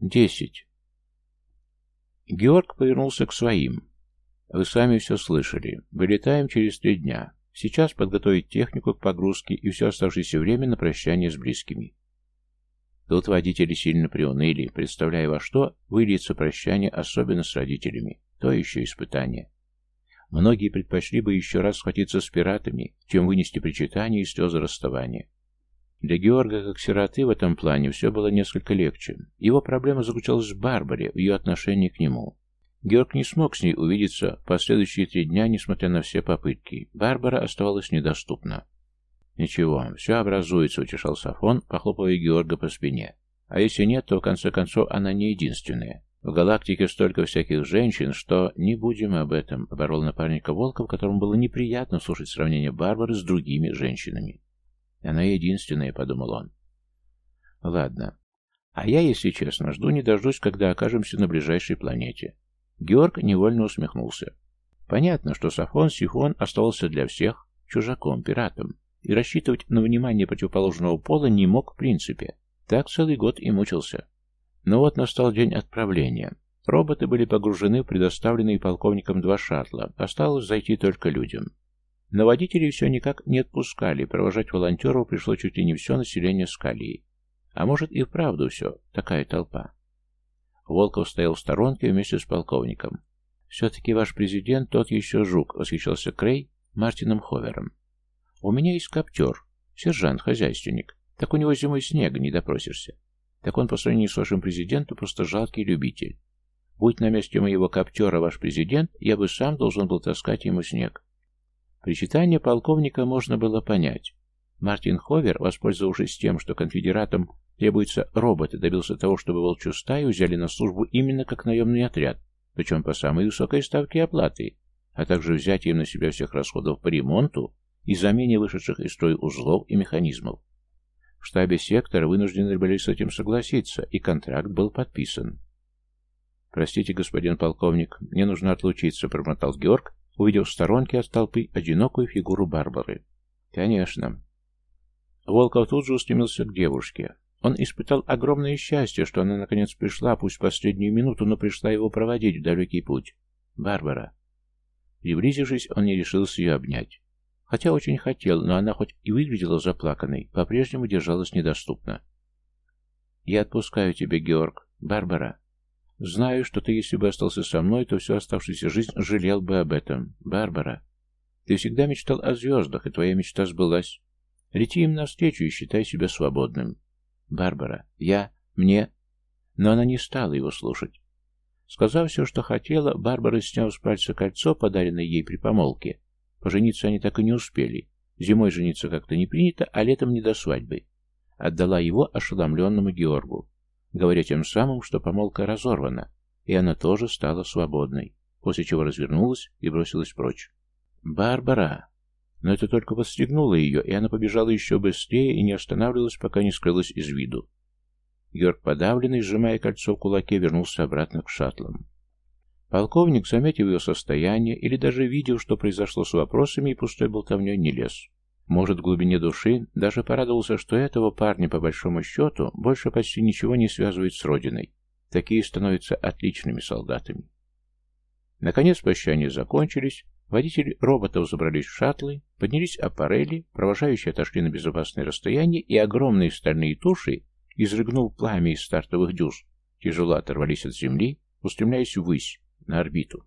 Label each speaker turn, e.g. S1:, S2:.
S1: Десять. Георг повернулся к своим. Вы сами все слышали. Вылетаем через три дня. Сейчас подготовить технику к погрузке и все оставшееся время на прощание с близкими. Тут водители сильно приуныли, представляя во что выльется прощание, особенно с родителями. То еще испытание. Многие предпочли бы еще раз схватиться с пиратами, чем вынести причитание и слезы расставания. Для Георга, как сироты, в этом плане все было несколько легче. Его проблема заключалась в Барбаре, в ее отношении к нему. Георг не смог с ней увидеться последующие три дня, несмотря на все попытки. Барбара оставалась недоступна. «Ничего, все образуется», — утешал Сафон, похлопывая Георга по спине. «А если нет, то в конце концов она не единственная. В галактике столько всяких женщин, что не будем об этом», — оборвал напарника Волков, которому было неприятно слушать сравнение Барбары с другими женщинами. «Она единственная», — подумал он. «Ладно. А я, если честно, жду не дождусь, когда окажемся на ближайшей планете». Георг невольно усмехнулся. Понятно, что Сафон Сифон оставался для всех чужаком, пиратом, и рассчитывать на внимание противоположного пола не мог в принципе. Так целый год и мучился. Но вот настал день отправления. Роботы были погружены в предоставленные полковником два шаттла, осталось зайти только людям. Но водителей все никак не отпускали, провожать волонтеров пришло чуть ли не все население Скалии. А может и вправду все, такая толпа. Волков стоял в сторонке вместе с полковником. «Все-таки ваш президент тот еще жук», — восхищался Крей Мартином Ховером. «У меня есть коптер, сержант-хозяйственник. Так у него зимой снега не допросишься. Так он по сравнению с вашим президентом просто жалкий любитель. Будь на месте моего коптера ваш президент, я бы сам должен был таскать ему снег. Причитание полковника можно было понять. Мартин Ховер, воспользовавшись тем, что конфедератам требуется роботы, добился того, чтобы волчью стаю взяли на службу именно как наемный отряд, причем по самой высокой ставке оплаты, а также взятием на себя всех расходов по ремонту и замене вышедших из строя узлов и механизмов. В штабе сектора вынуждены были с этим согласиться, и контракт был подписан. «Простите, господин полковник, мне нужно отлучиться», — промотал Георг, увидев в сторонке от толпы одинокую фигуру Барбары. «Конечно». Волков тут же устремился к девушке. Он испытал огромное счастье, что она наконец пришла, пусть последнюю минуту, но пришла его проводить в далекий путь. «Барбара». Приблизившись, он не решился ее обнять. Хотя очень хотел, но она хоть и выглядела заплаканной, по-прежнему держалась недоступно. «Я отпускаю тебя, Георг. Барбара. Знаю, что ты, если бы остался со мной, то всю оставшуюся жизнь жалел бы об этом. Барбара, ты всегда мечтал о звездах, и твоя мечта сбылась. Лети им навстречу и считай себя свободным. Барбара, я, мне... Но она не стала его слушать. Сказав все, что хотела, Барбара, сняв с пальца кольцо, подаренное ей при помолвке, пожениться они так и не успели. Зимой жениться как-то не принято, а летом не до свадьбы. Отдала его ошеломленному Георгу говоря тем самым, что помолвка разорвана, и она тоже стала свободной, после чего развернулась и бросилась прочь. «Барбара!» Но это только подстегнуло ее, и она побежала еще быстрее и не останавливалась, пока не скрылась из виду. Георг, подавленный, сжимая кольцо в кулаке, вернулся обратно к шаттлам. Полковник, заметив ее состояние, или даже видел, что произошло с вопросами и пустой болтовней, не лез. Может, в глубине души даже порадовался, что этого парня, по большому счету, больше почти ничего не связывает с родиной. Такие становятся отличными солдатами. Наконец прощания закончились, водители роботов забрались в шаттлы, поднялись аппарели, провожающие отошли на безопасное расстояние, и огромные стальные туши, изрыгнув пламя из стартовых дюз, тяжело оторвались от земли, устремляясь ввысь, на орбиту.